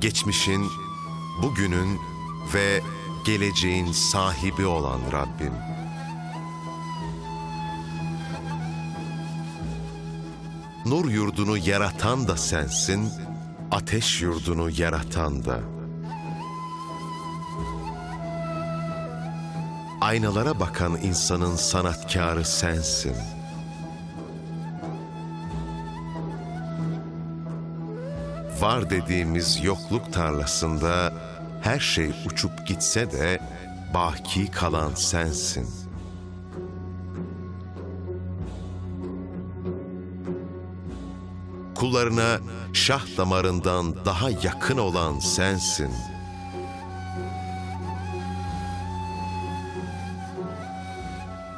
geçmişin, bugünün ve geleceğin sahibi olan Rabbim. Nur yurdunu yaratan da sensin, ateş yurdunu yaratan da. Aynalara bakan insanın sanatkarı sensin. Var dediğimiz yokluk tarlasında her şey uçup gitse de baki kalan sensin. Kullarına şah damarından daha yakın olan sensin.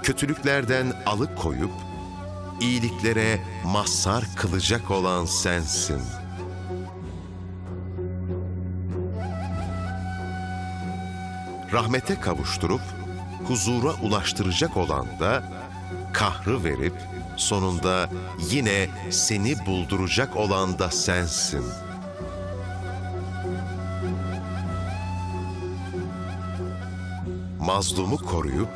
Kötülüklerden alıkoyup iyiliklere mazhar kılacak olan sensin. Rahmete kavuşturup huzura ulaştıracak olan da kahrı verip sonunda yine seni bulduracak olan da sensin. Mazlumu koruyup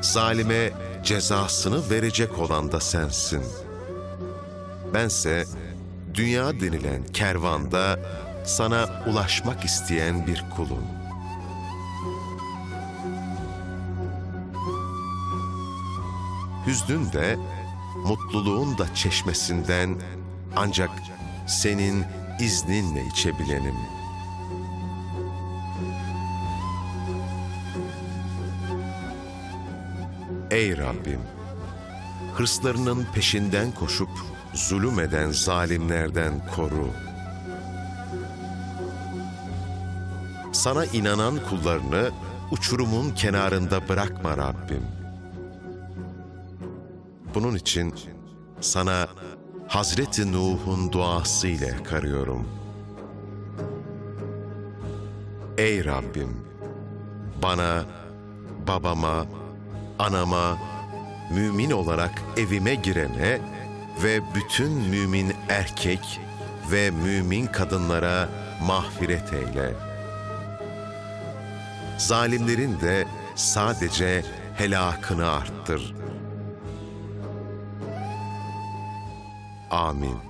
zalime cezasını verecek olan da sensin. Bense dünya denilen kervanda sana ulaşmak isteyen bir kulum. Hüznün de, mutluluğun da çeşmesinden ancak senin izninle içebilenim. Ey Rabbim! Hırslarının peşinden koşup zulüm eden zalimlerden koru. Sana inanan kullarını uçurumun kenarında bırakma Rabbim. Bunun için sana Hazreti Nuh'un duası ile yakarıyorum. Ey Rabbim! Bana, babama, anama, mümin olarak evime girene ve bütün mümin erkek ve mümin kadınlara mağfiret eyle. Zalimlerin de sadece helakını arttır. Amin.